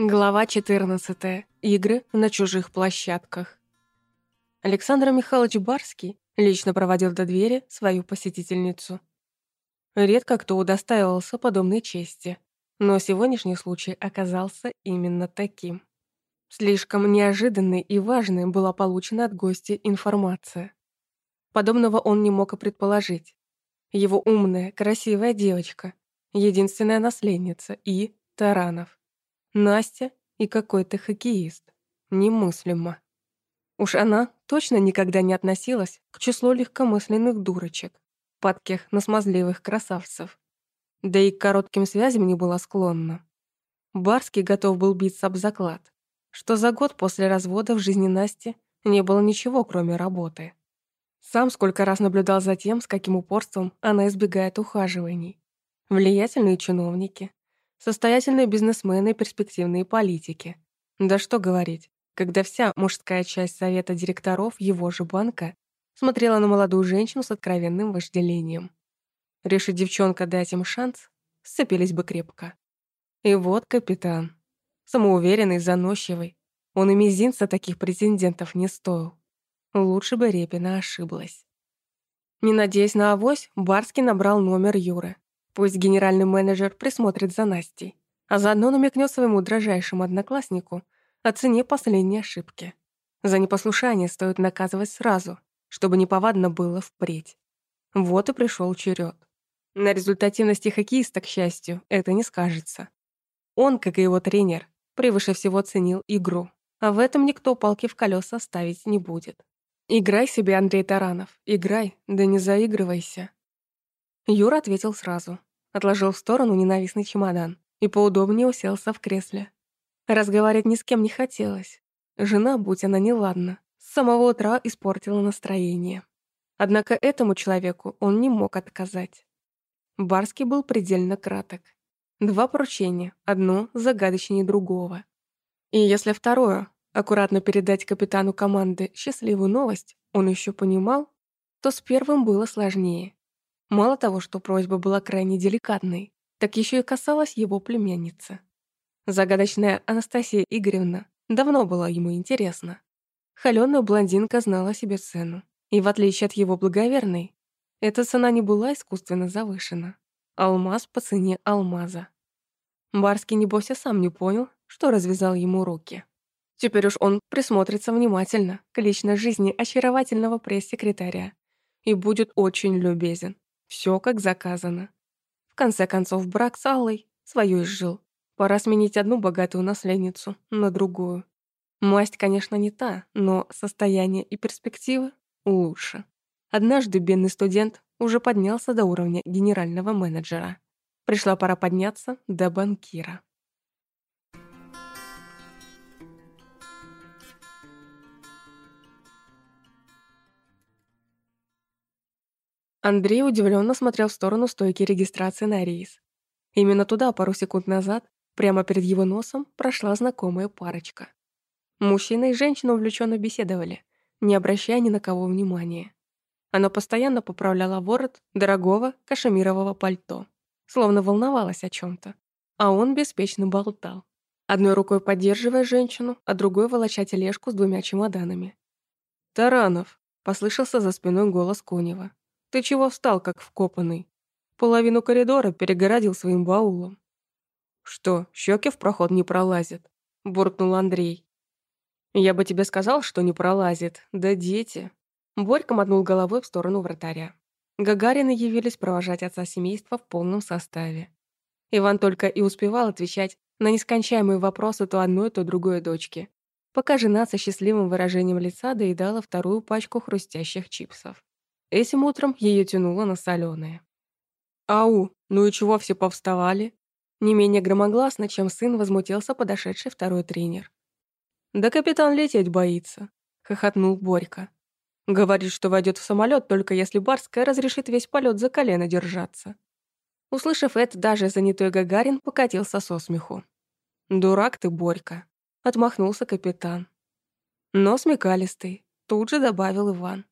Глава 14. Игры на чужих площадках. Александр Михайлович Барский лично проводил до двери свою посетительницу. Редко кто удостаивался подобной чести, но сегодняшний случай оказался именно таким. Слишком неожиданной и важной была получена от гостя информация. Подобного он не мог и предположить. Его умная, красивая девочка, единственная наследница и Таранов. Настя и какой-то хоккеист. Немыслимо. Уж она точно никогда не относилась к числу легкомысленных дурочек, падких на смазливых красавцев. Да и к коротким связям не была склонна. Барский готов был биться об заклад, что за год после развода в жизни Насти не было ничего, кроме работы. Сам сколько раз наблюдал за тем, с каким упорством она избегает ухаживаний. Влиятельные чиновники, Состоятельные бизнесмены и перспективные политики. Да что говорить, когда вся мужская часть совета директоров его же банка смотрела на молодую женщину с откровенным вожделением. Решит девчонка дать им шанс, сцепились бы крепко. И вот капитан. Самоуверенный, заносчивый. Он и мизинца таких претендентов не стоил. Лучше бы Репина ошиблась. Не надеясь на авось, Барский набрал номер Юры. Пусть генеральный менеджер присмотрит за Настей, а заодно намекнет своему дрожайшему однокласснику о цене последней ошибки. За непослушание стоит наказывать сразу, чтобы неповадно было впредь. Вот и пришел черед. На результативности хоккеиста, к счастью, это не скажется. Он, как и его тренер, превыше всего ценил игру, а в этом никто палки в колеса ставить не будет. Играй себе, Андрей Таранов, играй, да не заигрывайся. Юра ответил сразу отложил в сторону ненавистный чемодан и поудобнее уселся в кресле. Разговаривать ни с кем не хотелось. Жена, будь она неладна, с самого утра испортила настроение. Однако этому человеку он не мог отказать. Барский был предельно краток. Два поручения, одно загадочнее другого. И если второе, аккуратно передать капитану команды счастливую новость, он еще понимал, то с первым было сложнее. Мало того, что просьба была крайне деликатной, так еще и касалась его племянницы. Загадочная Анастасия Игоревна давно была ему интересна. Холёная блондинка знала себе цену. И в отличие от его благоверной, эта цена не была искусственно завышена. Алмаз по цене алмаза. Барский, небось, и сам не понял, что развязал ему руки. Теперь уж он присмотрится внимательно к личной жизни очаровательного пресс-секретаря и будет очень любезен. Все как заказано. В конце концов, брак с Аллой свою изжил. Пора сменить одну богатую наследницу на другую. Масть, конечно, не та, но состояние и перспективы лучше. Однажды бедный студент уже поднялся до уровня генерального менеджера. Пришла пора подняться до банкира. Андрей удивленно смотрел в сторону стойки регистрации на рейс. Именно туда пару секунд назад, прямо перед его носом, прошла знакомая парочка. Мужчина и женщина увлеченно беседовали, не обращая ни на кого внимания. Она постоянно поправляла ворот дорогого кашемирового пальто, словно волновалась о чем то а он беспечно болтал, одной рукой поддерживая женщину, а другой волоча тележку с двумя чемоданами. «Таранов!» — послышался за спиной голос Конева. Ты чего встал, как вкопанный? Половину коридора перегородил своим баулом. Что, щеки в проход не пролазят? Буркнул Андрей. Я бы тебе сказал, что не пролазит. Да дети. Борька мотнул головой в сторону вратаря. Гагарины явились провожать отца семейства в полном составе. Иван только и успевал отвечать на нескончаемые вопросы то одной, то другой дочки, пока жена со счастливым выражением лица доедала вторую пачку хрустящих чипсов. Этим утром ее тянуло на соленое. «Ау, ну и чего все повставали?» Не менее громогласно, чем сын, возмутился подошедший второй тренер. «Да капитан лететь боится», — хохотнул Борька. «Говорит, что войдет в самолет только если Барская разрешит весь полет за колено держаться». Услышав это, даже занятой Гагарин покатился со смеху. «Дурак ты, Борька», — отмахнулся капитан. Но смекалистый, тут же добавил Иван.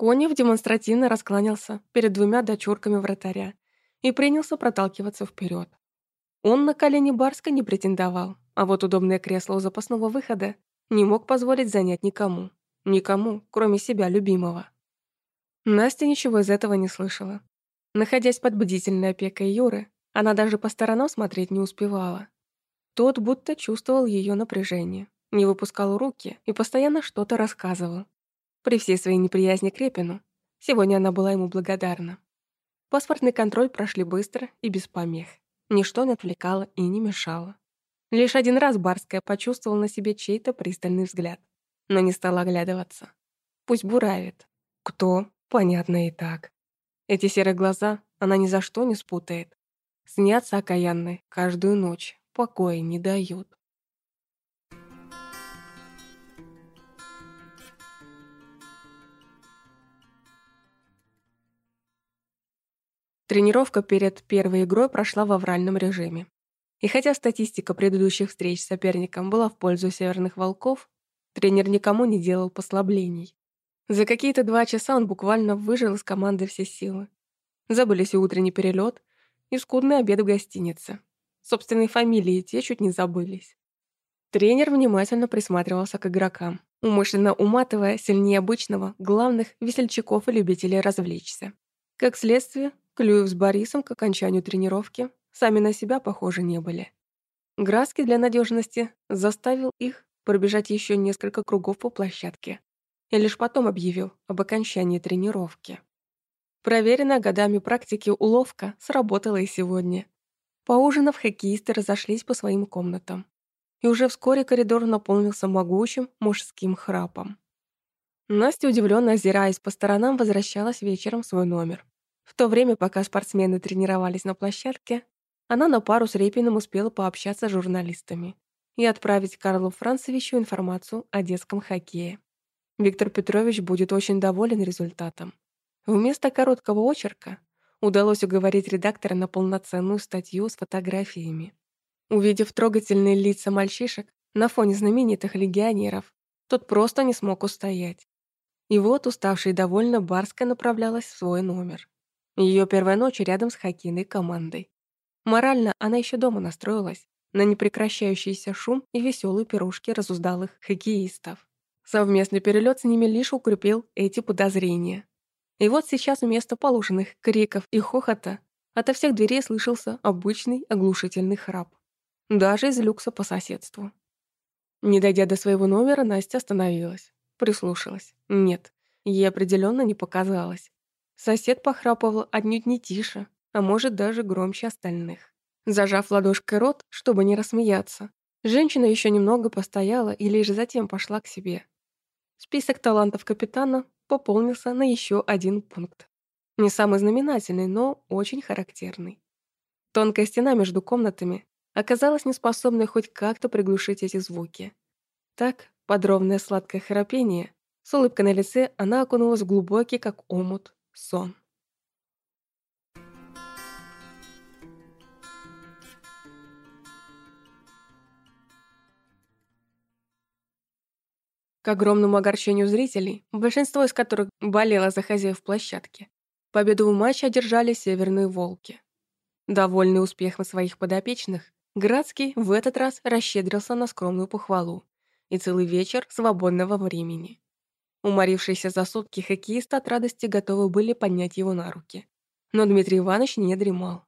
Конев демонстративно раскланялся перед двумя дочурками вратаря и принялся проталкиваться вперед. Он на колени Барска не претендовал, а вот удобное кресло у запасного выхода не мог позволить занять никому. Никому, кроме себя любимого. Настя ничего из этого не слышала. Находясь под бдительной опекой Юры, она даже по сторонам смотреть не успевала. Тот будто чувствовал ее напряжение, не выпускал руки и постоянно что-то рассказывал. При всей своей неприязни к Репину, сегодня она была ему благодарна. Паспортный контроль прошли быстро и без помех. Ничто не отвлекало и не мешало. Лишь один раз Барская почувствовала на себе чей-то пристальный взгляд, но не стала оглядываться. Пусть буравит. Кто? Понятно и так. Эти серые глаза она ни за что не спутает. Снятся окаянные каждую ночь, покоя не дают. Тренировка перед первой игрой прошла в авральном режиме. И хотя статистика предыдущих встреч с соперником была в пользу северных волков, тренер никому не делал послаблений. За какие-то два часа он буквально выжил из команды все силы. Забылись и утренний перелет, и скудный обед в гостинице. Собственные фамилии те чуть не забылись. Тренер внимательно присматривался к игрокам, умышленно уматывая сильнее обычного главных весельчаков и любителей развлечься. Как следствие, Клюев с Борисом к окончанию тренировки сами на себя похожи не были. Граски для надежности заставил их пробежать еще несколько кругов по площадке, и лишь потом объявил об окончании тренировки. Проверенная годами практики уловка сработала и сегодня. Поужинав, хоккеисты разошлись по своим комнатам. И уже вскоре коридор наполнился могучим мужским храпом. Настя, удивленно озираясь по сторонам, возвращалась вечером в свой номер. В то время, пока спортсмены тренировались на площадке, она на пару с Репиным успела пообщаться с журналистами и отправить Карлу Францевичу информацию о детском хоккее. Виктор Петрович будет очень доволен результатом. Вместо короткого очерка удалось уговорить редактора на полноценную статью с фотографиями. Увидев трогательные лица мальчишек на фоне знаменитых легионеров, тот просто не смог устоять. И вот, уставшая и довольно, Барская направлялась в свой номер. Ее первая ночь рядом с хоккейной командой. Морально она еще дома настроилась на непрекращающийся шум и веселые пирушки разуздалых хоккеистов. Совместный перелет с ними лишь укрепил эти подозрения. И вот сейчас вместо положенных криков и хохота ото всех дверей слышался обычный оглушительный храп. Даже из люкса по соседству. Не дойдя до своего номера, Настя остановилась. Прислушалась. Нет, ей определенно не показалось. Сосед похрапывал отнюдь не тише, а может даже громче остальных. Зажав ладошкой рот, чтобы не рассмеяться, женщина еще немного постояла и лишь затем пошла к себе. Список талантов капитана пополнился на еще один пункт. Не самый знаменательный, но очень характерный. Тонкая стена между комнатами оказалась неспособной хоть как-то приглушить эти звуки. Так, под ровное сладкое храпение, с улыбкой на лице она окунулась в глубокий, как омут, сон. К огромному огорчению зрителей, большинство из которых болело за хозяев площадки, победу в матче одержали северные волки. Довольный успехом своих подопечных, Градский в этот раз расщедрился на скромную похвалу и целый вечер свободного времени. Уморившиеся за сутки хоккеисты от радости готовы были поднять его на руки. Но Дмитрий Иванович не дремал.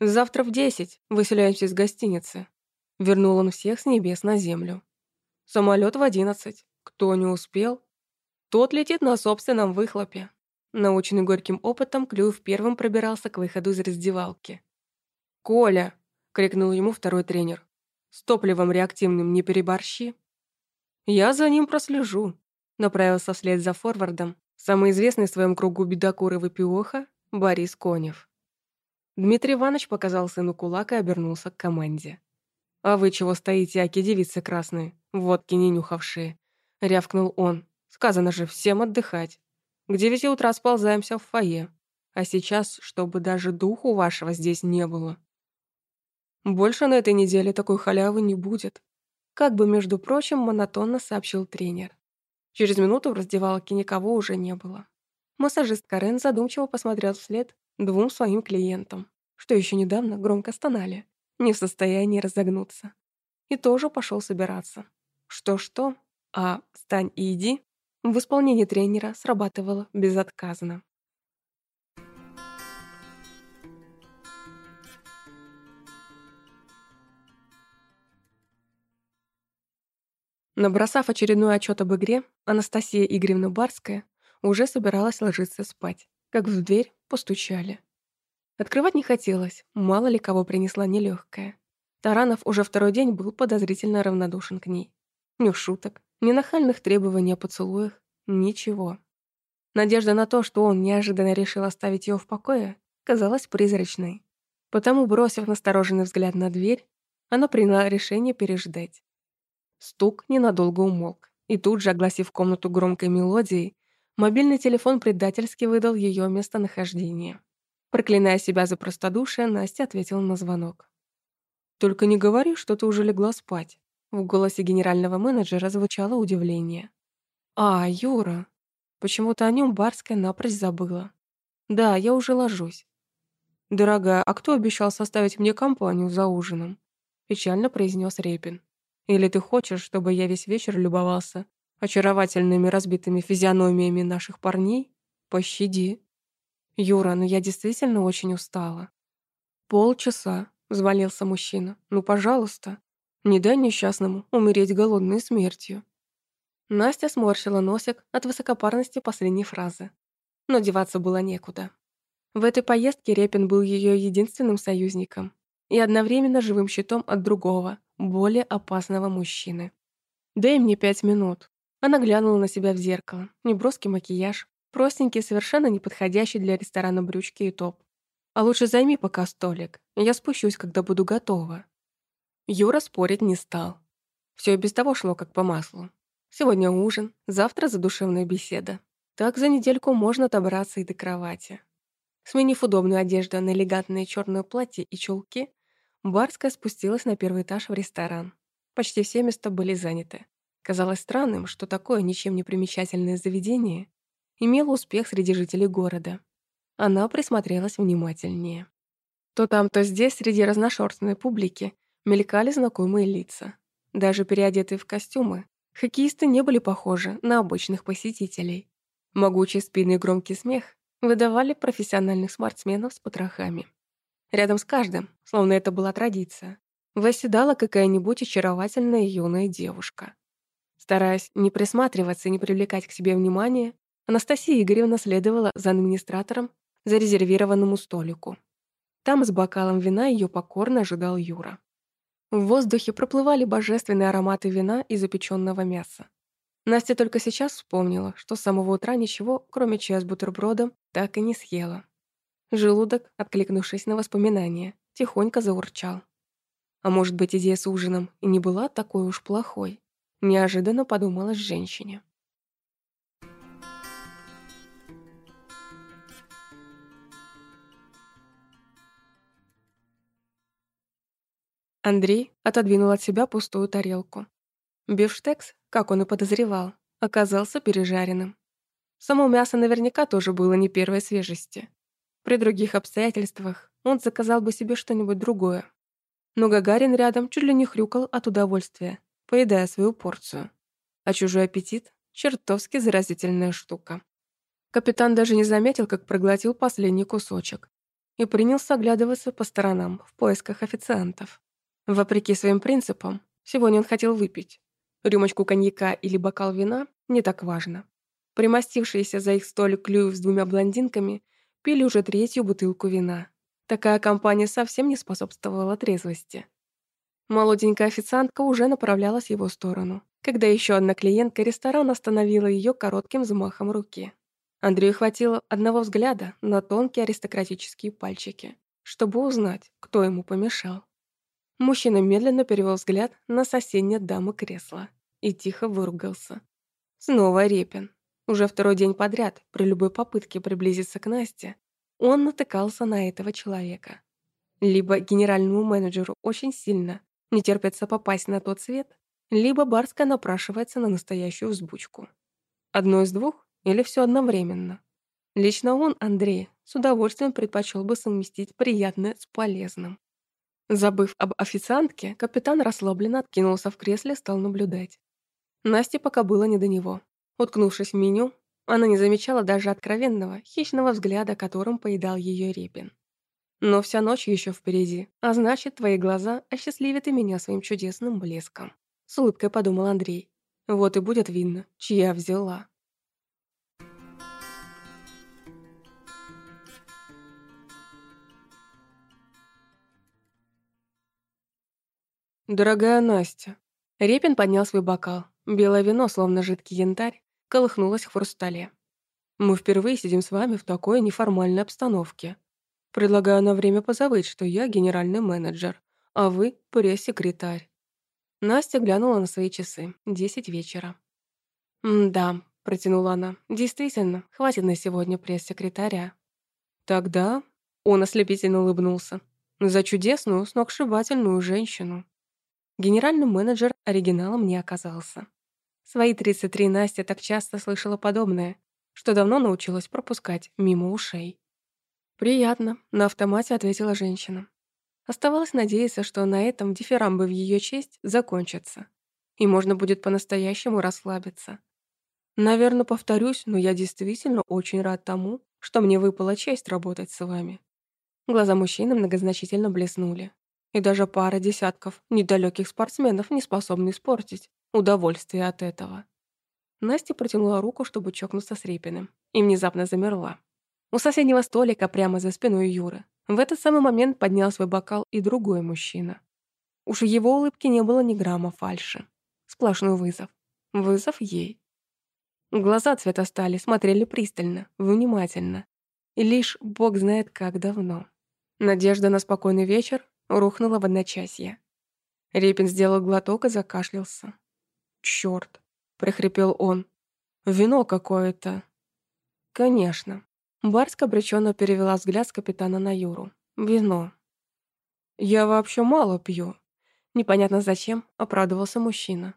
«Завтра в десять выселяемся из гостиницы», — вернул он всех с небес на землю. Самолет в одиннадцать. Кто не успел, тот летит на собственном выхлопе. Наученный горьким опытом, Клюев первым пробирался к выходу из раздевалки. «Коля!» — крикнул ему второй тренер. «С топливом реактивным не переборщи». «Я за ним прослежу», — направился вслед за форвардом, самый известный в своем кругу бедокур и выпивоха Борис Конев. Дмитрий Иванович показал сыну кулак и обернулся к команде. «А вы чего стоите, аки девицы красные, водки не нюхавшие?» — рявкнул он. «Сказано же, всем отдыхать. К девяти утра сползаемся в фойе. А сейчас, чтобы даже духу вашего здесь не было. Больше на этой неделе такой халявы не будет», как бы, между прочим, монотонно сообщил тренер. Через минуту в раздевалке никого уже не было. Массажист Карен задумчиво посмотрел вслед двум своим клиентам, что еще недавно громко стонали не в состоянии разогнуться. И тоже пошел собираться. Что-что, а «встань и иди» в исполнении тренера срабатывало безотказно. Набросав очередной отчет об игре, Анастасия Игоревна Барская уже собиралась ложиться спать, как в дверь постучали. Открывать не хотелось, мало ли кого принесла нелегкая. Таранов уже второй день был подозрительно равнодушен к ней. Ни шуток, ни нахальных требований о поцелуях, ничего. Надежда на то, что он неожиданно решил оставить ее в покое, казалась призрачной. Потому, бросив настороженный взгляд на дверь, она приняла решение переждать. Стук ненадолго умолк, и тут же, огласив комнату громкой мелодией, мобильный телефон предательски выдал ее местонахождение. Проклиная себя за простодушие, Настя ответила на звонок. «Только не говори, что ты уже легла спать». В голосе генерального менеджера звучало удивление. «А, Юра. Почему-то о нем Барская напрочь забыла. Да, я уже ложусь». «Дорогая, а кто обещал составить мне компанию за ужином?» Печально произнес Репин. Или ты хочешь, чтобы я весь вечер любовался очаровательными разбитыми физиономиями наших парней? Пощади. Юра, ну я действительно очень устала. Полчаса, взвалился мужчина. Ну, пожалуйста. Не дай несчастному умереть голодной смертью. Настя сморщила носик от высокопарности последней фразы. Но деваться было некуда. В этой поездке Репин был ее единственным союзником и одновременно живым щитом от другого, более опасного мужчины. «Дай мне пять минут». Она глянула на себя в зеркало. Неброский макияж, простенький, совершенно неподходящий для ресторана брючки и топ. «А лучше займи пока столик, я спущусь, когда буду готова». Юра спорить не стал. Все и без того шло как по маслу. Сегодня ужин, завтра задушевная беседа. Так за недельку можно добраться и до кровати. Сменив удобную одежду на элегантное черное платье и чулки, Барская спустилась на первый этаж в ресторан. Почти все места были заняты. Казалось странным, что такое ничем не примечательное заведение имело успех среди жителей города. Она присмотрелась внимательнее. То там, то здесь, среди разношерстной публики, мелькали знакомые лица. Даже переодетые в костюмы, хоккеисты не были похожи на обычных посетителей. Могучий спины и громкий смех выдавали профессиональных спортсменов с потрохами. Рядом с каждым, словно это была традиция, восседала какая-нибудь очаровательная юная девушка. Стараясь не присматриваться и не привлекать к себе внимания, Анастасия Игоревна следовала за администратором за резервированному столику. Там с бокалом вина ее покорно ожидал Юра. В воздухе проплывали божественные ароматы вина и запеченного мяса. Настя только сейчас вспомнила, что с самого утра ничего, кроме чая с бутербродом, так и не съела. Желудок, откликнувшись на воспоминания, тихонько заурчал. А может быть, идея с ужином и не была такой уж плохой? Неожиданно подумалась женщине. Андрей отодвинул от себя пустую тарелку. Бифштекс, как он и подозревал, оказался пережаренным. Само мясо наверняка тоже было не первой свежести. При других обстоятельствах он заказал бы себе что-нибудь другое. Но Гагарин рядом чуть ли не хрюкал от удовольствия, поедая свою порцию. А чужой аппетит — чертовски заразительная штука. Капитан даже не заметил, как проглотил последний кусочек и принялся оглядываться по сторонам в поисках официантов. Вопреки своим принципам, сегодня он хотел выпить. Рюмочку коньяка или бокал вина не так важно. Примостившийся за их столик Клюев с двумя блондинками пили уже третью бутылку вина. Такая компания совсем не способствовала трезвости. Молоденькая официантка уже направлялась в его сторону, когда еще одна клиентка ресторана остановила ее коротким взмахом руки. Андрею хватило одного взгляда на тонкие аристократические пальчики, чтобы узнать, кто ему помешал. Мужчина медленно перевел взгляд на соседнее дамы кресла и тихо выругался. Снова Репин. Уже второй день подряд, при любой попытке приблизиться к Насте, он натыкался на этого человека. Либо генеральному менеджеру очень сильно не терпится попасть на тот свет, либо Барская напрашивается на настоящую взбучку. Одно из двух или все одновременно. Лично он, Андрей, с удовольствием предпочел бы совместить приятное с полезным. Забыв об официантке, капитан расслабленно откинулся в кресле, стал наблюдать. Насте пока было не до него. Уткнувшись в меню, она не замечала даже откровенного, хищного взгляда, которым поедал ее Репин. Но вся ночь еще впереди, а значит, твои глаза осчастливят и меня своим чудесным блеском. С улыбкой подумал Андрей. Вот и будет видно, чья взяла. «Дорогая Настя». Репин поднял свой бокал. Белое вино, словно жидкий янтарь, колыхнулось в хрустале. «Мы впервые сидим с вами в такой неформальной обстановке. Предлагаю на время позабыть, что я генеральный менеджер, а вы – пресс-секретарь». Настя глянула на свои часы. Десять вечера. «Да», – протянула она, – «действительно, хватит на сегодня пресс-секретаря». «Тогда...» – он ослепительно улыбнулся. «За чудесную, сногсшибательную женщину». Генеральный менеджер оригиналом не оказался. Свои 33 Настя так часто слышала подобное, что давно научилась пропускать мимо ушей. «Приятно», — на автомате ответила женщина. Оставалось надеяться, что на этом дифирамбы в ее честь закончатся, и можно будет по-настоящему расслабиться. Наверное, повторюсь, но я действительно очень рад тому, что мне выпала честь работать с вами. Глаза мужчины многозначительно блеснули. И даже пара десятков недалеких спортсменов не способны испортить удовольствие от этого. Настя протянула руку, чтобы чокнуться с Репиным, и внезапно замерла. У соседнего столика прямо за спиной Юры в этот самый момент поднял свой бокал и другой мужчина. Уж в его улыбке не было ни грамма фальши. Сплошной вызов. Вызов ей. Глаза цвета стали, смотрели пристально, внимательно. И лишь бог знает как давно. Надежда на спокойный вечер рухнула в одночасье. Репин сделал глоток и закашлялся. «Чёрт!» — прохрипел он. «Вино какое-то». «Конечно. Барска обреченно перевела взгляд с капитана на Юру. «Вино». «Я вообще мало пью». Непонятно зачем, оправдывался мужчина.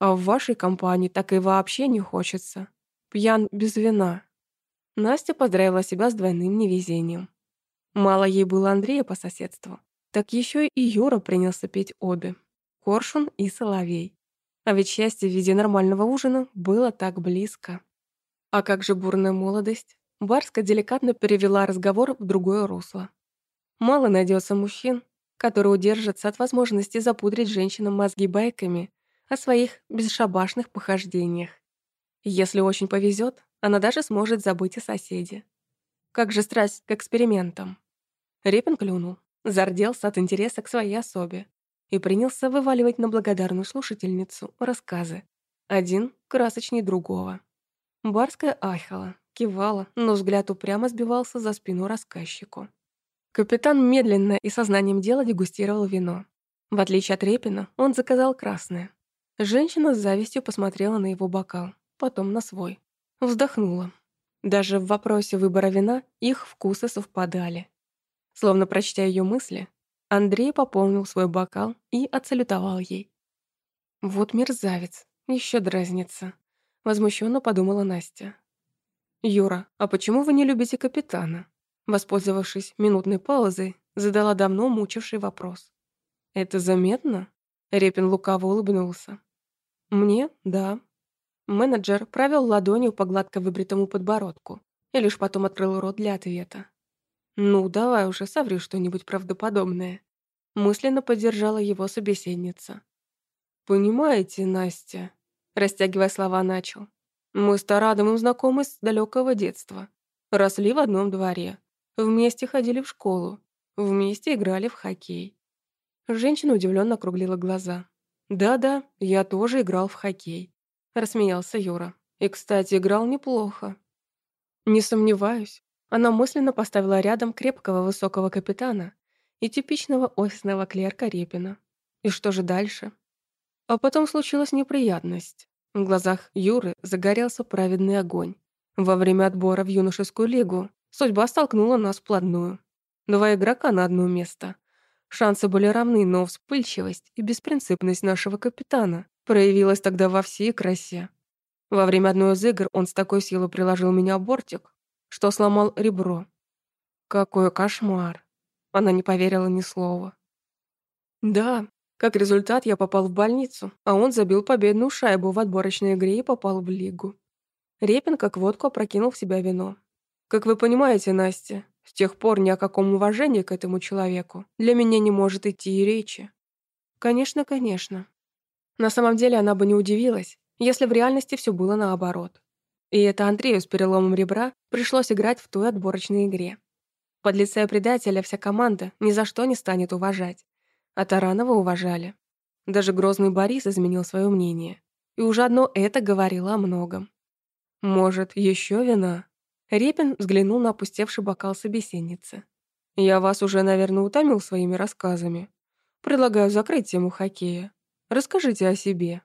«А в вашей компании так и вообще не хочется. Пьян без вина». Настя поздравила себя с двойным невезением. Мало ей было Андрея по соседству, так еще и Юра принялся петь обе. Коршун и Соловей. А ведь счастье в виде нормального ужина было так близко. А как же бурная молодость? Барска деликатно перевела разговор в другое русло. Мало найдется мужчин, которые удержатся от возможности запудрить женщинам мозги байками о своих бесшабашных похождениях. Если очень повезет, она даже сможет забыть о соседе. Как же страсть к экспериментам. Репин клюнул, зарделся от интереса к своей особе и принялся вываливать на благодарную слушательницу рассказы. Один красочней другого. Барская ахала, кивала, но взгляд упрямо сбивался за спину рассказчику. Капитан медленно и сознанием дела дегустировал вино. В отличие от Репина, он заказал красное. Женщина с завистью посмотрела на его бокал, потом на свой. Вздохнула. Даже в вопросе выбора вина их вкусы совпадали. Словно прочтя ее мысли, Андрей пополнил свой бокал и отсалютовал ей. «Вот мерзавец, еще дразнится», — возмущенно подумала Настя. «Юра, а почему вы не любите капитана?» Воспользовавшись минутной паузой, задала давно мучивший вопрос. «Это заметно?» Репин лукаво улыбнулся. «Мне? Да». Менеджер провел ладонью по гладко выбритому подбородку и лишь потом открыл рот для ответа. «Ну, давай уже соври что-нибудь правдоподобное», мысленно поддержала его собеседница. «Понимаете, Настя?» Растягивая слова, начал. Мы с Тарадом знакомы с далекого детства. Росли в одном дворе. Вместе ходили в школу. Вместе играли в хоккей. Женщина удивленно округлила глаза. «Да-да, я тоже играл в хоккей», — рассмеялся Юра. «И, кстати, играл неплохо». «Не сомневаюсь». Она мысленно поставила рядом крепкого высокого капитана и типичного офисного клерка Репина. И что же дальше? А потом случилась неприятность. В глазах Юры загорелся праведный огонь. Во время отбора в юношескую лигу судьба столкнула нас вплотную. Два игрока на одно место. Шансы были равны, но вспыльчивость и беспринципность нашего капитана проявилась тогда во всей красе. Во время одной из игр он с такой силой приложил меня в бортик, что сломал ребро. Какой кошмар. Она не поверила ни слова. Да, как результат я попал в больницу, а он забил победную шайбу в отборочной игре и попал в лигу. Репин как водку опрокинул в себя вино. Как вы понимаете, Настя, с тех пор ни о каком уважении к этому человеку для меня не может идти и речи. Конечно, конечно. На самом деле она бы не удивилась, если в реальности все было наоборот. И это Андрею с переломом ребра пришлось играть в той отборочной игре. Под лице предателя вся команда ни за что не станет уважать. А Таранова уважали. Даже грозный Борис изменил свое мнение. И уже одно это говорило о многом. Может, еще вина? Репин взглянул на опустевший бокал собеседницы. «Я вас уже, наверное, утомил своими рассказами. Предлагаю закрыть тему хоккея. Расскажите о себе».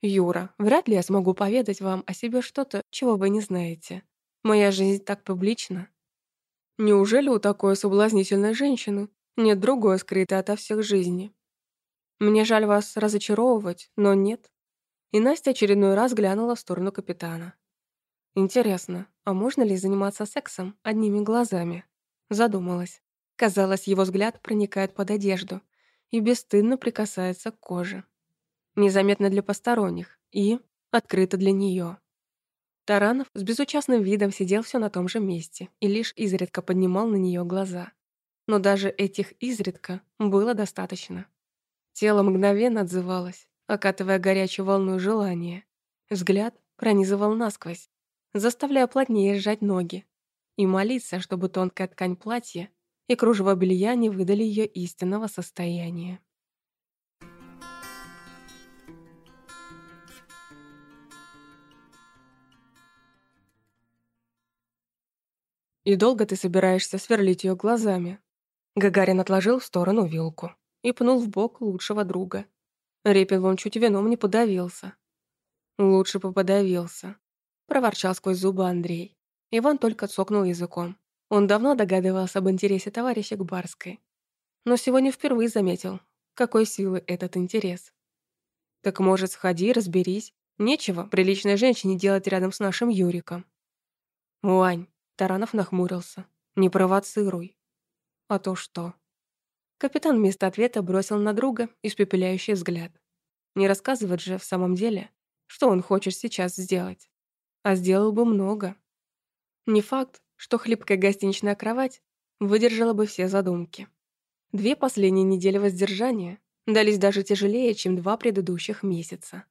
«Юра, вряд ли я смогу поведать вам о себе что-то, чего вы не знаете. Моя жизнь так публична». «Неужели у такой соблазнительной женщины нет другой скрытой ото всех жизни. Мне жаль вас разочаровывать, но нет. И Настя очередной раз глянула в сторону капитана. Интересно, а можно ли заниматься сексом одними глазами? Задумалась. Казалось, его взгляд проникает под одежду и бесстыдно прикасается к коже. Незаметно для посторонних и открыто для нее. Таранов с безучастным видом сидел все на том же месте и лишь изредка поднимал на нее глаза но даже этих изредка было достаточно. Тело мгновенно отзывалось, окатывая горячую волну желания. Взгляд пронизывал насквозь, заставляя плотнее сжать ноги и молиться, чтобы тонкая ткань платья и кружево белья не выдали ее истинного состояния. «И долго ты собираешься сверлить ее глазами?» Гагарин отложил в сторону вилку и пнул в бок лучшего друга. Репин вон чуть вином не подавился. «Лучше бы подавился», — проворчал сквозь зубы Андрей. Иван только цокнул языком. Он давно догадывался об интересе товарища к Барской. Но сегодня впервые заметил, какой силы этот интерес. «Так, может, сходи, разберись. Нечего приличной женщине делать рядом с нашим Юриком». «Вань», — Таранов нахмурился, — «не провоцируй. А то что? Капитан вместо ответа бросил на друга испепеляющий взгляд. Не рассказывать же в самом деле, что он хочет сейчас сделать. А сделал бы много. Не факт, что хлипкая гостиничная кровать выдержала бы все задумки. Две последние недели воздержания дались даже тяжелее, чем два предыдущих месяца.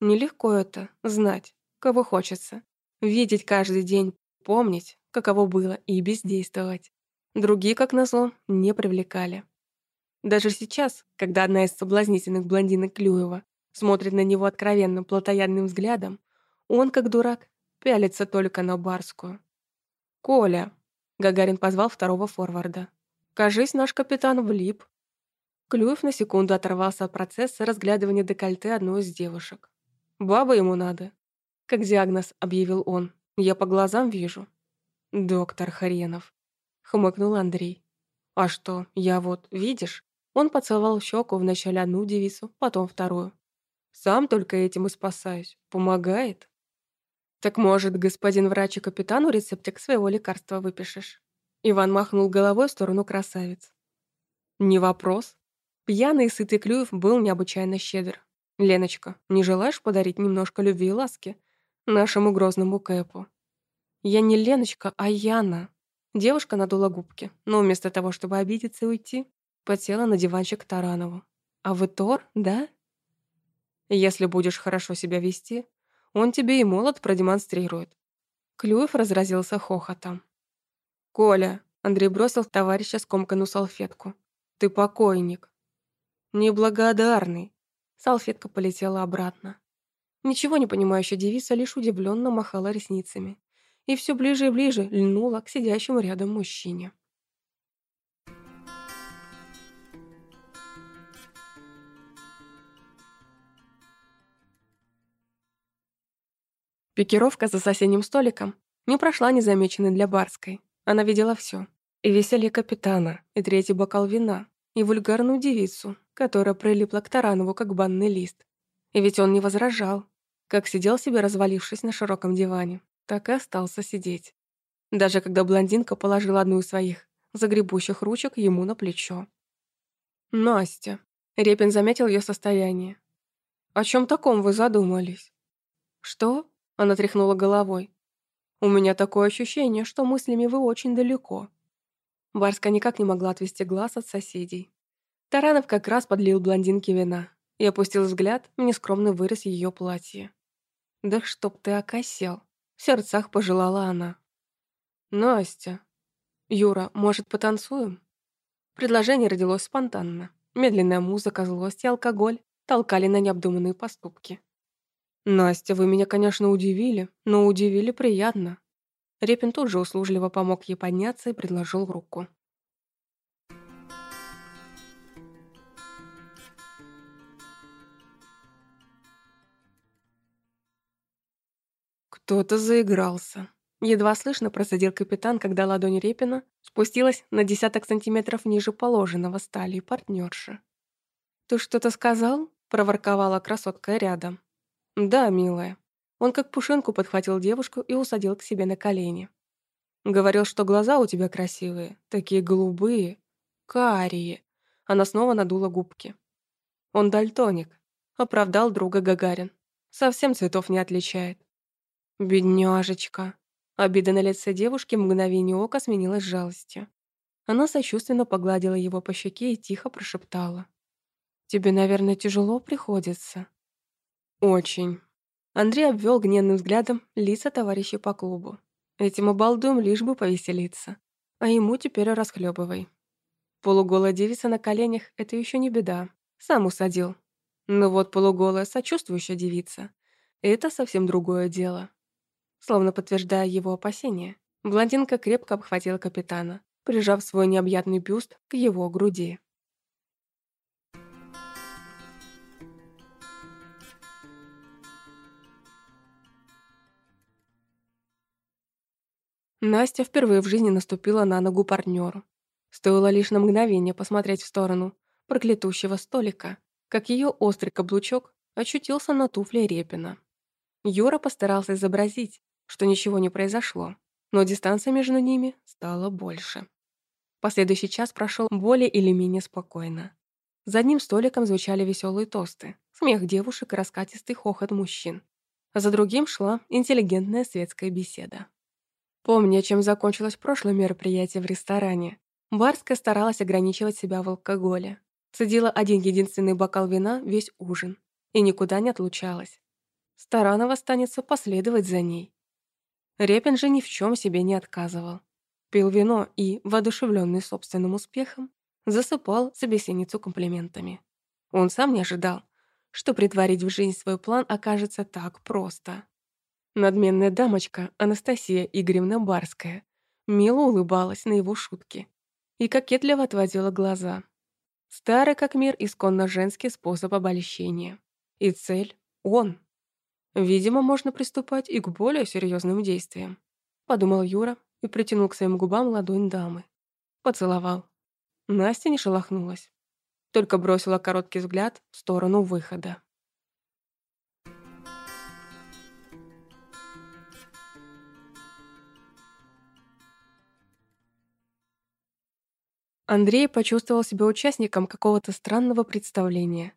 Нелегко это — знать, кого хочется, видеть каждый день, помнить, каково было, и бездействовать. Другие, как назло, не привлекали. Даже сейчас, когда одна из соблазнительных блондинок Клюева смотрит на него откровенным плотоядным взглядом, он, как дурак, пялится только на барскую. «Коля!» — Гагарин позвал второго форварда. «Кажись, наш капитан влип». Клюев на секунду оторвался от процесса разглядывания декольте одной из девушек. «Баба ему надо», — как диагноз объявил он. «Я по глазам вижу». «Доктор Хренов», хмыкнул Андрей. «А что, я вот, видишь?» Он поцеловал щеку вначале одну девицу, потом вторую. «Сам только этим и спасаюсь. Помогает?» «Так, может, господин врач и капитану рецептик своего лекарства выпишешь?» Иван махнул головой в сторону красавиц. «Не вопрос». Пьяный и сытый Клюев был необычайно щедр. «Леночка, не желаешь подарить немножко любви и ласки нашему грозному Кэпу?» «Я не Леночка, а Яна», Девушка надула губки, но вместо того, чтобы обидеться и уйти, потела на диванчик к Таранову. «А вы Тор, да?» «Если будешь хорошо себя вести, он тебе и молот продемонстрирует». Клюев разразился хохотом. «Коля!» — Андрей бросил товарища скомканную салфетку. «Ты покойник». «Неблагодарный». Салфетка полетела обратно. Ничего не понимающая девица лишь удивленно махала ресницами и все ближе и ближе льнула к сидящему рядом мужчине. Пикировка за соседним столиком не прошла незамеченной для Барской. Она видела все: И веселье капитана, и третий бокал вина, и вульгарную девицу, которая прилипла к Таранову, как банный лист. И ведь он не возражал, как сидел себе развалившись на широком диване, так и остался сидеть. Даже когда блондинка положила одну из своих загребущих ручек ему на плечо. Настя. Репин заметил ее состояние. О чем таком вы задумались? Что? Она тряхнула головой. У меня такое ощущение, что мыслями вы очень далеко. Барска никак не могла отвести глаз от соседей. Таранов как раз подлил блондинке вина и опустил взгляд в нескромный вырез ее платья. «Да чтоб ты окосел!» — в сердцах пожелала она. «Настя, Юра, может, потанцуем?» Предложение родилось спонтанно. Медленная музыка, злость и алкоголь толкали на необдуманные поступки. «Настя, вы меня, конечно, удивили, но удивили приятно». Репин тут же услужливо помог ей подняться и предложил руку. Кто-то заигрался. Едва слышно процедил капитан, когда ладонь Репина спустилась на десяток сантиметров ниже положенного стали партнерши. «Ты что-то сказал?» – проворковала красотка рядом. «Да, милая». Он как пушинку подхватил девушку и усадил к себе на колени. «Говорил, что глаза у тебя красивые, такие голубые, карие». Она снова надула губки. «Он дальтоник», — оправдал друга Гагарин. «Совсем цветов не отличает». «Бедняжечка». Обида на лице девушки в мгновение ока сменилась жалостью. Она сочувственно погладила его по щеке и тихо прошептала. «Тебе, наверное, тяжело приходится?» «Очень». Андрей обвел гневным взглядом лица товарищей по клубу. Этим обалдуем лишь бы повеселиться. А ему теперь расхлебывай. Полуголая девица на коленях — это еще не беда. Сам усадил. Но вот полуголая сочувствующая девица — это совсем другое дело. Словно подтверждая его опасения, блондинка крепко обхватила капитана, прижав свой необъятный бюст к его груди. Настя впервые в жизни наступила на ногу партнеру. Стоило лишь на мгновение посмотреть в сторону проклятущего столика, как ее острый каблучок очутился на туфле Репина. Юра постарался изобразить, что ничего не произошло, но дистанция между ними стала больше. Последующий час прошел более или менее спокойно. За одним столиком звучали веселые тосты, смех девушек и раскатистый хохот мужчин. За другим шла интеллигентная светская беседа. Помня, чем закончилось прошлое мероприятие в ресторане, Барская старалась ограничивать себя в алкоголе. Цедила один единственный бокал вина весь ужин и никуда не отлучалась. Старанова останется последовать за ней. Репин же ни в чем себе не отказывал. Пил вино и, воодушевленный собственным успехом, засыпал собеседницу комплиментами. Он сам не ожидал, что притворить в жизнь свой план окажется так просто. Надменная дамочка Анастасия Игоревна Барская мило улыбалась на его шутки и кокетливо отводила глаза. Старый как мир исконно женский способ обольщения. И цель — он. Видимо, можно приступать и к более серьезным действиям. Подумал Юра и притянул к своим губам ладонь дамы. Поцеловал. Настя не шелохнулась. Только бросила короткий взгляд в сторону выхода. Андрей почувствовал себя участником какого-то странного представления.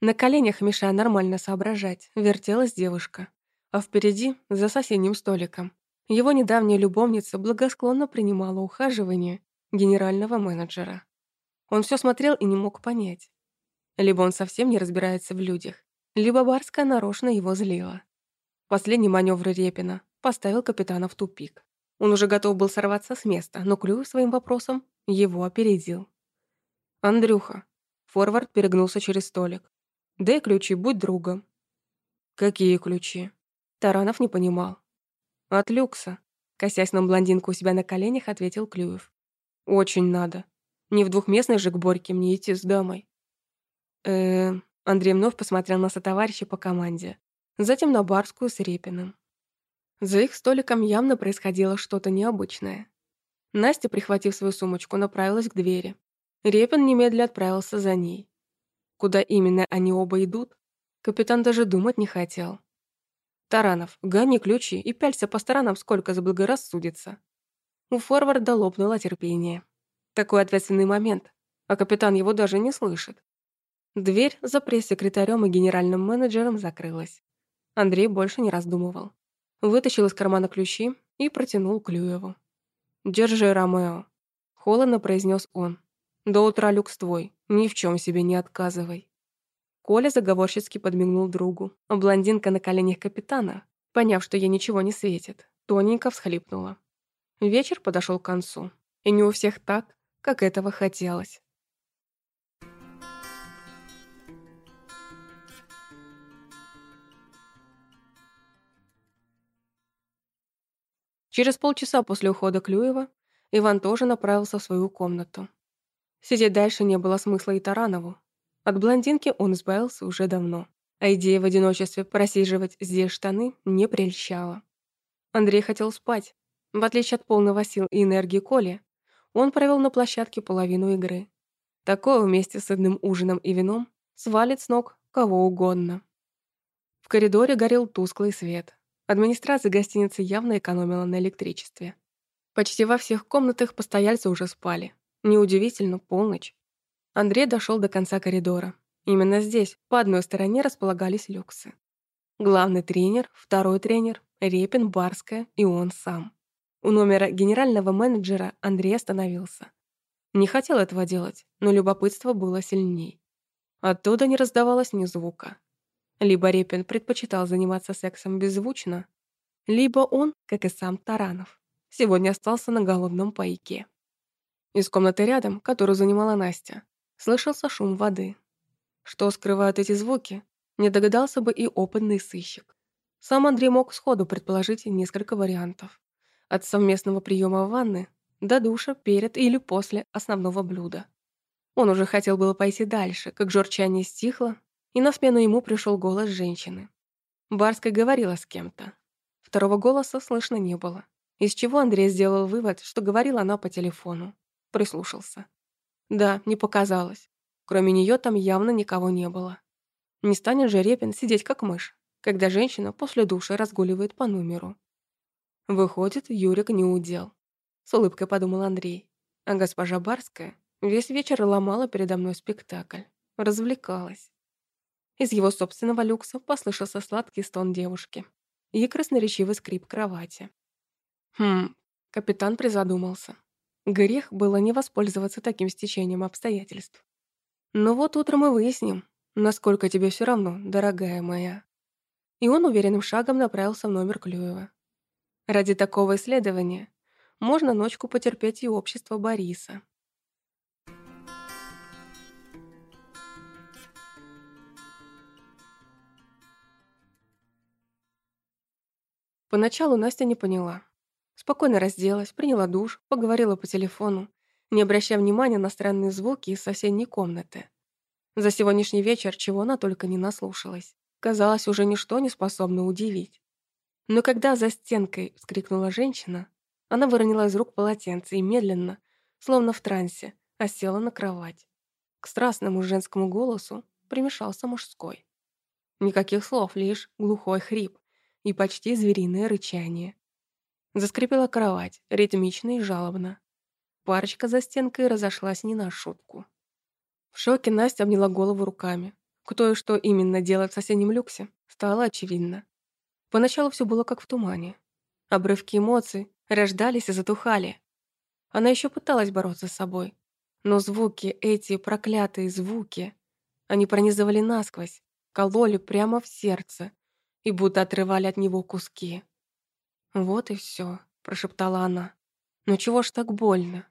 На коленях, мешая нормально соображать, вертелась девушка. А впереди, за соседним столиком, его недавняя любовница благосклонно принимала ухаживание генерального менеджера. Он все смотрел и не мог понять. Либо он совсем не разбирается в людях, либо Барская нарочно его злила. Последний маневр Репина поставил капитана в тупик. Он уже готов был сорваться с места, но Клюев своим вопросом его опередил. «Андрюха». Форвард перегнулся через столик. «Дай ключи, будь другом». «Какие ключи?» Таранов не понимал. «От люкса», — косясь на блондинку у себя на коленях, ответил Клюев. «Очень надо. Не в двухместный же к Борьке мне идти с дамой». э Андрей вновь посмотрел на сотоварища по команде. Затем на Барскую с Репиным. За их столиком явно происходило что-то необычное. Настя, прихватив свою сумочку, направилась к двери. Репин немедля отправился за ней. Куда именно они оба идут, капитан даже думать не хотел. «Таранов, гони ключи и пялься по сторонам, сколько заблагорассудится». У форварда лопнуло терпение. Такой ответственный момент. а капитан его даже не слышит. Дверь за пресс-секретарем и генеральным менеджером закрылась. Андрей больше не раздумывал. Вытащил из кармана ключи и протянул Клюеву. «Держи, Ромео», — холодно произнес он. «До утра люкс твой, ни в чем себе не отказывай». Коля заговорщицки подмигнул другу, блондинка на коленях капитана, поняв, что ей ничего не светит, тоненько всхлипнула. Вечер подошел к концу, и не у всех так, как этого хотелось. Через полчаса после ухода Клюева Иван тоже направился в свою комнату. Сидеть дальше не было смысла и Таранову. От блондинки он избавился уже давно, а идея в одиночестве просиживать здесь штаны не прельщала. Андрей хотел спать. В отличие от полного сил и энергии Коли, он провел на площадке половину игры. Такое вместе с одним ужином и вином свалит с ног кого угодно. В коридоре горел тусклый свет. Администрация гостиницы явно экономила на электричестве. Почти во всех комнатах постояльцы уже спали. Неудивительно, полночь. Андрей дошел до конца коридора. Именно здесь, по одной стороне, располагались люксы. Главный тренер, второй тренер, Репин, Барская и он сам. У номера генерального менеджера Андрей остановился. Не хотел этого делать, но любопытство было сильней. Оттуда не раздавалось ни звука. Либо Репин предпочитал заниматься сексом беззвучно, либо он, как и сам Таранов, сегодня остался на голодном пайке. Из комнаты рядом, которую занимала Настя, слышался шум воды. Что скрывают эти звуки, не догадался бы и опытный сыщик. Сам Андрей мог сходу предположить несколько вариантов. От совместного приема ванны до душа перед или после основного блюда. Он уже хотел было пойти дальше, как журчание стихло, и на смену ему пришел голос женщины. Барская говорила с кем-то. Второго голоса слышно не было, из чего Андрей сделал вывод, что говорила она по телефону. Прислушался. Да, не показалось. Кроме нее там явно никого не было. Не станет же Репин сидеть как мышь, когда женщина после души разгуливает по номеру. Выходит, Юрик не удел. С улыбкой подумал Андрей. А госпожа Барская весь вечер ломала передо мной спектакль. Развлекалась. Из его собственного люкса послышался сладкий стон девушки и красноречивый скрип кровати. Хм, капитан призадумался. Грех было не воспользоваться таким стечением обстоятельств. Но вот утром мы выясним, насколько тебе все равно, дорогая моя. И он уверенным шагом направился в номер Клюева. Ради такого исследования можно ночку потерпеть и общество Бориса. Поначалу Настя не поняла. Спокойно разделась, приняла душ, поговорила по телефону, не обращая внимания на странные звуки из соседней комнаты. За сегодняшний вечер чего она только не наслушалась. Казалось, уже ничто не способно удивить. Но когда за стенкой вскрикнула женщина, она выронила из рук полотенце и медленно, словно в трансе, осела на кровать. К страстному женскому голосу примешался мужской. Никаких слов, лишь глухой хрип, и почти звериное рычание. Заскрипела кровать, ритмично и жалобно. Парочка за стенкой разошлась не на шутку. В шоке Настя обняла голову руками. Кто и что именно делает в соседнем люксе, стало очевидно. Поначалу все было как в тумане. Обрывки эмоций рождались и затухали. Она еще пыталась бороться с собой. Но звуки, эти проклятые звуки, они пронизывали насквозь, кололи прямо в сердце, и будто отрывали от него куски. «Вот и все, прошептала она. «Но чего ж так больно?»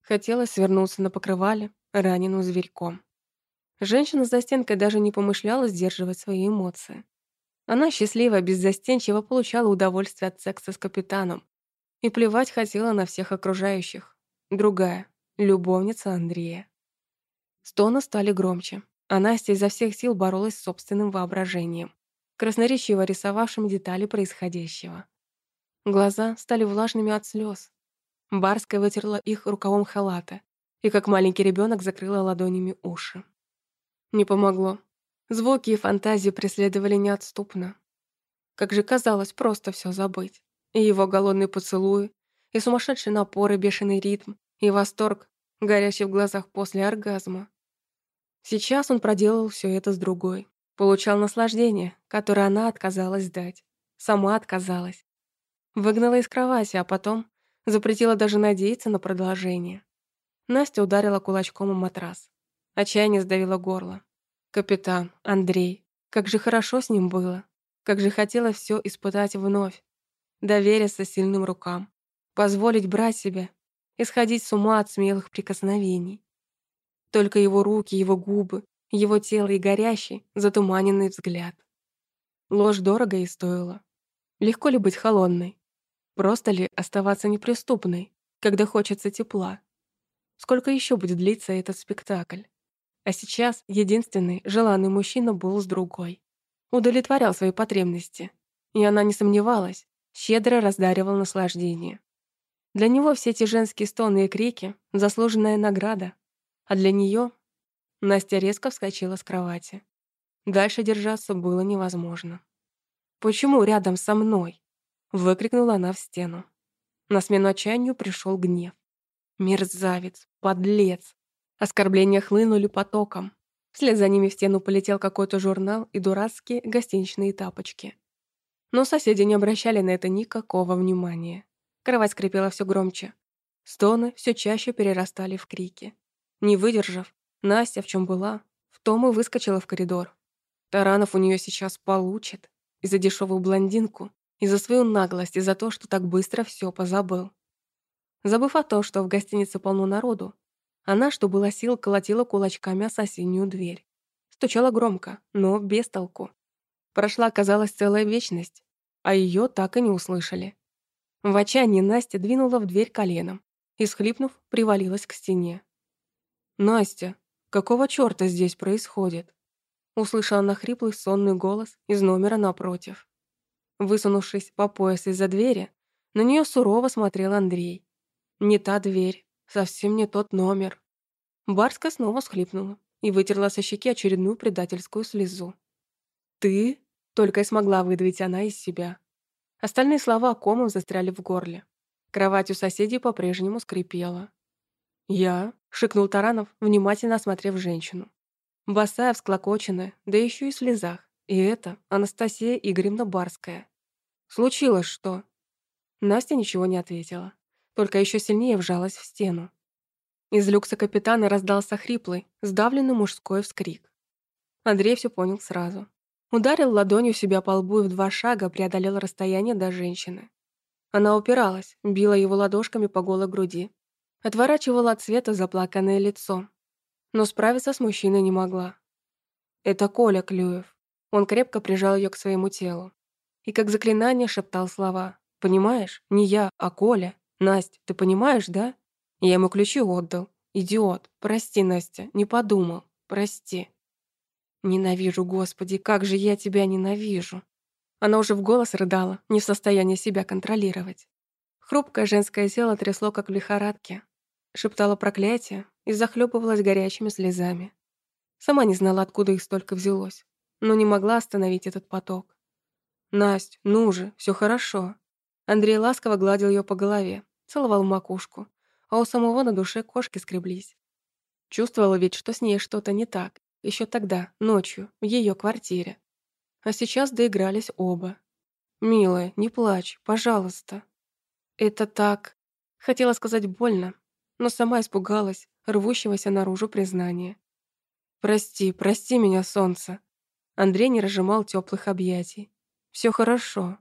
Хотелось свернуться на покрывале, раненым зверьком. Женщина за стенкой даже не помышляла сдерживать свои эмоции. Она счастливо, беззастенчиво получала удовольствие от секса с капитаном и плевать хотела на всех окружающих. Другая, любовница Андрея. Стоны стали громче, а Настя изо всех сил боролась с собственным воображением красноречиво рисовавшим детали происходящего. Глаза стали влажными от слез. Барская вытерла их рукавом халата и, как маленький ребенок, закрыла ладонями уши. Не помогло. Звуки и фантазии преследовали неотступно. Как же казалось просто все забыть. И его голодный поцелуй, и сумасшедший напор, и бешеный ритм, и восторг, горящий в глазах после оргазма. Сейчас он проделал все это с другой. Получал наслаждение, которое она отказалась дать. Сама отказалась. Выгнала из кровати, а потом запретила даже надеяться на продолжение. Настя ударила кулачком о матрас. Отчаяние сдавило горло. Капитан, Андрей, как же хорошо с ним было. Как же хотела все испытать вновь. Довериться сильным рукам. Позволить брать себя. Исходить с ума от смелых прикосновений. Только его руки, его губы, его тело и горящий, затуманенный взгляд. Ложь дорого и стоила. Легко ли быть холодной? Просто ли оставаться неприступной, когда хочется тепла? Сколько еще будет длиться этот спектакль? А сейчас единственный желанный мужчина был с другой. Удовлетворял свои потребности. И она не сомневалась, щедро раздаривал наслаждение. Для него все эти женские стоны и крики — заслуженная награда. А для нее Настя резко вскочила с кровати. Дальше держаться было невозможно. «Почему рядом со мной?» — выкрикнула она в стену. На смену отчаянию пришел гнев. Мерзавец, подлец. Оскорбления хлынули потоком. Вслед за ними в стену полетел какой-то журнал и дурацкие гостиничные тапочки. Но соседи не обращали на это никакого внимания. Кровать скрипела все громче. Стоны все чаще перерастали в крики. Не выдержав, Настя, в чем была, в том и выскочила в коридор. Таранов у нее сейчас получит. И за дешевую блондинку, и за свою наглость, и за то, что так быстро все позабыл. Забыв о том, что в гостинице полно народу, она, что было сил, колотила кулачками о соседнюю дверь. Стучала громко, но без толку. Прошла, казалось, целая вечность, а ее так и не услышали. В отчаянии Настя двинула в дверь коленом и, схлипнув, привалилась к стене. «Настя, какого чёрта здесь происходит?» Услышала она хриплый сонный голос из номера напротив. Высунувшись по пояс из-за двери, на нее сурово смотрел Андрей. Не та дверь, совсем не тот номер. Барска снова схлипнула и вытерла со щеки очередную предательскую слезу. «Ты?» — только и смогла выдавить она из себя. Остальные слова комом застряли в горле. Кровать у соседей по-прежнему скрипела. «Я?» — шикнул Таранов, внимательно осмотрев женщину. Босая, всклокоченная, да еще и в слезах. И это Анастасия Игоревна Барская. «Случилось что?» Настя ничего не ответила только еще сильнее вжалась в стену. Из люкса капитана раздался хриплый, сдавленный мужской вскрик. Андрей все понял сразу. Ударил ладонью себя по лбу и в два шага преодолел расстояние до женщины. Она упиралась, била его ладошками по голой груди, отворачивала от света заплаканное лицо. Но справиться с мужчиной не могла. Это Коля Клюев. Он крепко прижал ее к своему телу. И как заклинание шептал слова. «Понимаешь, не я, а Коля. Насть, ты понимаешь, да? Я ему ключи отдал. Идиот. Прости, Настя, не подумал. Прости. Ненавижу, Господи, как же я тебя ненавижу. Она уже в голос рыдала, не в состоянии себя контролировать. Хрупкое женское тело трясло, как в лихорадке. Шептала проклятие и захлебывалась горячими слезами. Сама не знала, откуда их столько взялось, но не могла остановить этот поток. «Насть, ну же, все хорошо». Андрей ласково гладил ее по голове, целовал макушку, а у самого на душе кошки скреблись. Чувствовала ведь, что с ней что-то не так, еще тогда, ночью, в ее квартире. А сейчас доигрались оба. «Милая, не плачь, пожалуйста». «Это так...» Хотела сказать больно, но сама испугалась рвущегося наружу признания. «Прости, прости меня, солнце». Андрей не разжимал теплых объятий. Все хорошо».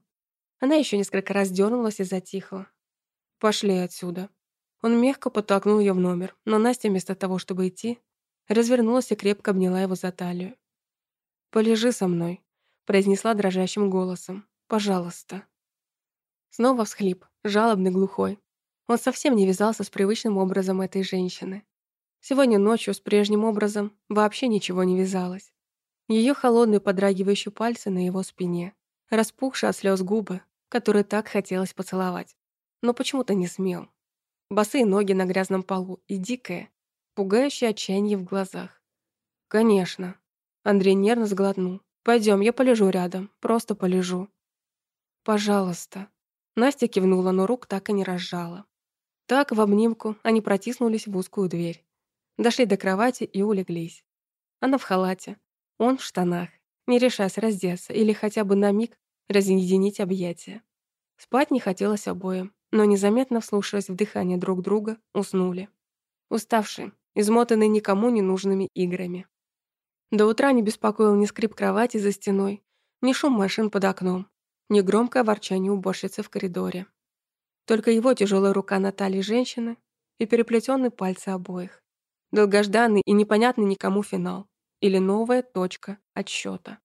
Она еще несколько раз дернулась и затихла. «Пошли отсюда». Он мягко подтолкнул ее в номер, но Настя вместо того, чтобы идти, развернулась и крепко обняла его за талию. «Полежи со мной», — произнесла дрожащим голосом. «Пожалуйста». Снова всхлип, жалобный, глухой. Он совсем не вязался с привычным образом этой женщины. Сегодня ночью с прежним образом вообще ничего не вязалось. Ее холодные подрагивающие пальцы на его спине, распухшие от слез губы, которые так хотелось поцеловать но почему-то не смел. Босые ноги на грязном полу и дикое, пугающее отчаяние в глазах. «Конечно». Андрей нервно сглотнул. Пойдем, я полежу рядом, просто полежу». «Пожалуйста». Настя кивнула, но рук так и не разжала. Так, в обнимку, они протиснулись в узкую дверь. Дошли до кровати и улеглись. Она в халате, он в штанах, не решаясь раздеться или хотя бы на миг разъединить объятия. Спать не хотелось обоим, но незаметно вслушиваясь в дыхание друг друга, уснули. Уставшие, измотанные никому не нужными играми. До утра не беспокоил ни скрип кровати за стеной, ни шум машин под окном, ни громкое ворчание уборщицы в коридоре. Только его тяжелая рука на талии женщины и переплетенные пальцы обоих. Долгожданный и непонятный никому финал. Или новая точка отсчета.